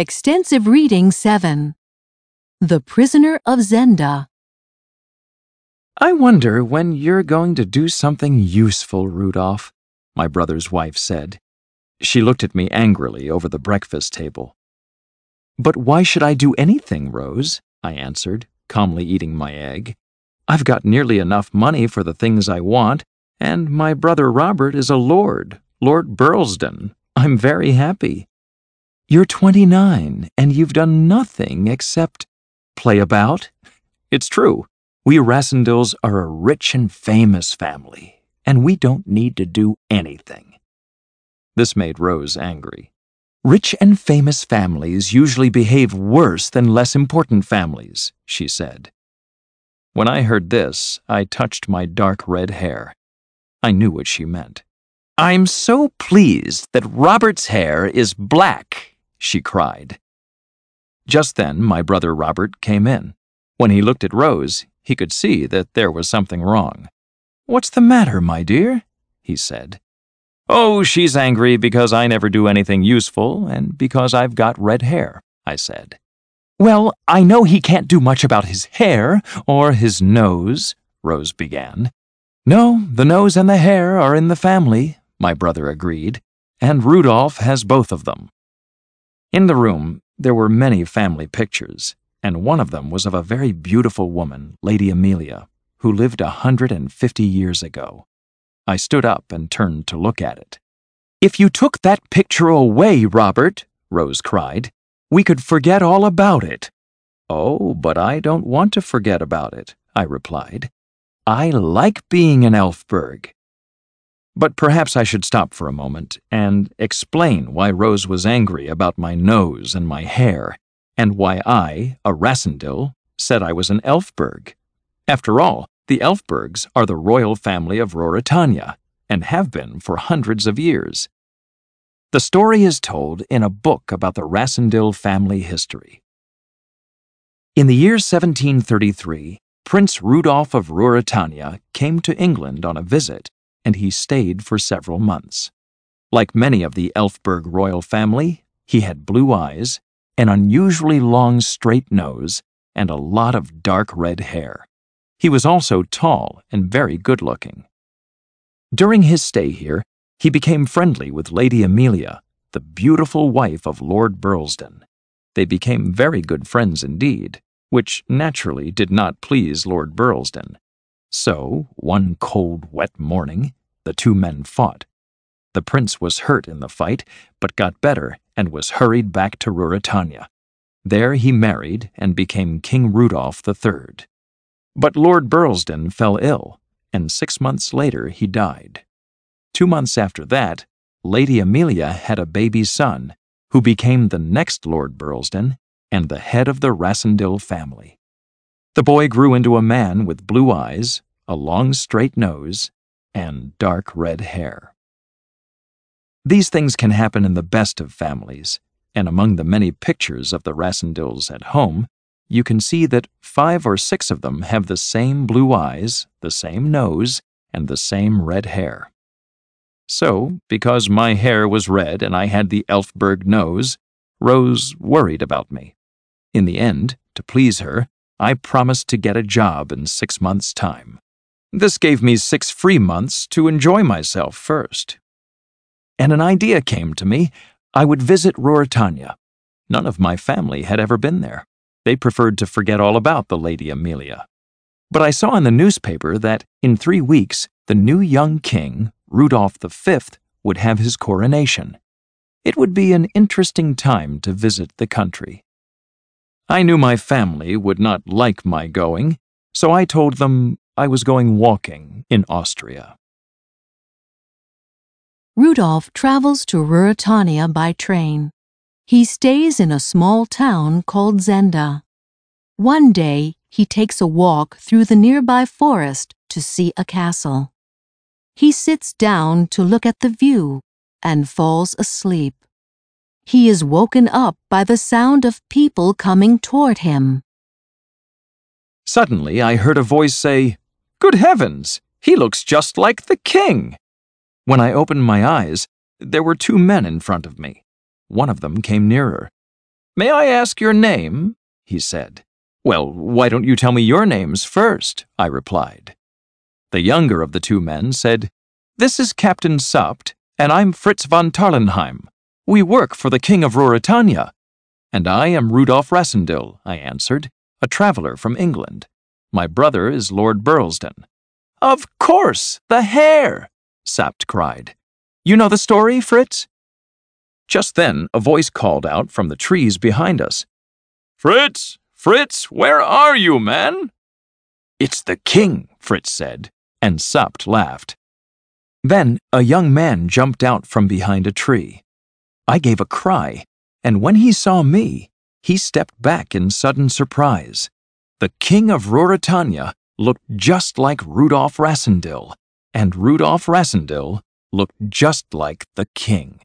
Extensive Reading 7 The Prisoner of Zenda. I wonder when you're going to do something useful, Rudolph, my brother's wife said. She looked at me angrily over the breakfast table. But why should I do anything, Rose? I answered, calmly eating my egg. I've got nearly enough money for the things I want, and my brother Robert is a lord, Lord Burlesdon. I'm very happy. You're 29, and you've done nothing except play about? It's true. We Rassendylls are a rich and famous family, and we don't need to do anything. This made Rose angry. Rich and famous families usually behave worse than less important families, she said. When I heard this, I touched my dark red hair. I knew what she meant. I'm so pleased that Robert's hair is black, she cried. Just then, my brother Robert came in. When he looked at Rose, he could see that there was something wrong. What's the matter, my dear? he said. Oh, she's angry because I never do anything useful and because I've got red hair, I said. Well, I know he can't do much about his hair or his nose, Rose began. No, the nose and the hair are in the family, my brother agreed, and Rudolph has both of them. In the room, there were many family pictures, and one of them was of a very beautiful woman, Lady Amelia, who lived a hundred and fifty years ago. I stood up and turned to look at it. If you took that picture away, Robert, Rose cried, we could forget all about it. Oh, but I don't want to forget about it, I replied. I like being in Elphberg. But perhaps I should stop for a moment and explain why Rose was angry about my nose and my hair, and why I, a Rassendyll, said I was an Elphberg. After all, the Elphbergs are the royal family of Ruritania, and have been for hundreds of years. The story is told in a book about the Rassendyll family history. In the year 1733, Prince Rudolph of Ruritania came to England on a visit and he stayed for several months. Like many of the Elphberg royal family, he had blue eyes, an unusually long straight nose, and a lot of dark red hair. He was also tall and very good looking. During his stay here, he became friendly with Lady Amelia, the beautiful wife of Lord Burlesdon. They became very good friends indeed, which naturally did not please Lord Burlesdon. So, one cold, wet morning, the two men fought. The prince was hurt in the fight, but got better and was hurried back to Ruritania. There he married and became King Rudolph III. But Lord Burlesdon fell ill, and six months later he died. Two months after that, Lady Amelia had a baby son, who became the next Lord Burlesdon and the head of the Rassendyll family. The boy grew into a man with blue eyes, a long straight nose, and dark red hair. These things can happen in the best of families, and among the many pictures of the Rassendylls at home, you can see that five or six of them have the same blue eyes, the same nose, and the same red hair. So, because my hair was red and I had the Elphberg nose, Rose worried about me. In the end, to please her, I promised to get a job in six months' time. This gave me six free months to enjoy myself first. And an idea came to me. I would visit Ruritania. None of my family had ever been there. They preferred to forget all about the Lady Amelia. But I saw in the newspaper that in three weeks the new young king, Rudolph V, would have his coronation. It would be an interesting time to visit the country. I knew my family would not like my going, so I told them I was going walking in Austria. Rudolf travels to Ruritania by train. He stays in a small town called Zenda. One day, he takes a walk through the nearby forest to see a castle. He sits down to look at the view and falls asleep. He is woken up by the sound of people coming toward him. Suddenly, I heard a voice say, Good heavens, he looks just like the king. When I opened my eyes, there were two men in front of me. One of them came nearer. May I ask your name? he said. Well, why don't you tell me your names first? I replied. The younger of the two men said, This is Captain Sapt, and I'm Fritz von Tarlenheim. We work for the King of Ruritania. And I am Rudolf Rassendyll, I answered, a traveler from England. My brother is Lord Burlesdon. Of course, the hair! Sapt cried. You know the story, Fritz? Just then, a voice called out from the trees behind us. Fritz! Fritz, where are you, man? It's the king, Fritz said, and Sapt laughed. Then a young man jumped out from behind a tree. I gave a cry, and when he saw me, he stepped back in sudden surprise. The king of Ruritania looked just like Rudolf Rassendyll, and Rudolf Rassendyll looked just like the king.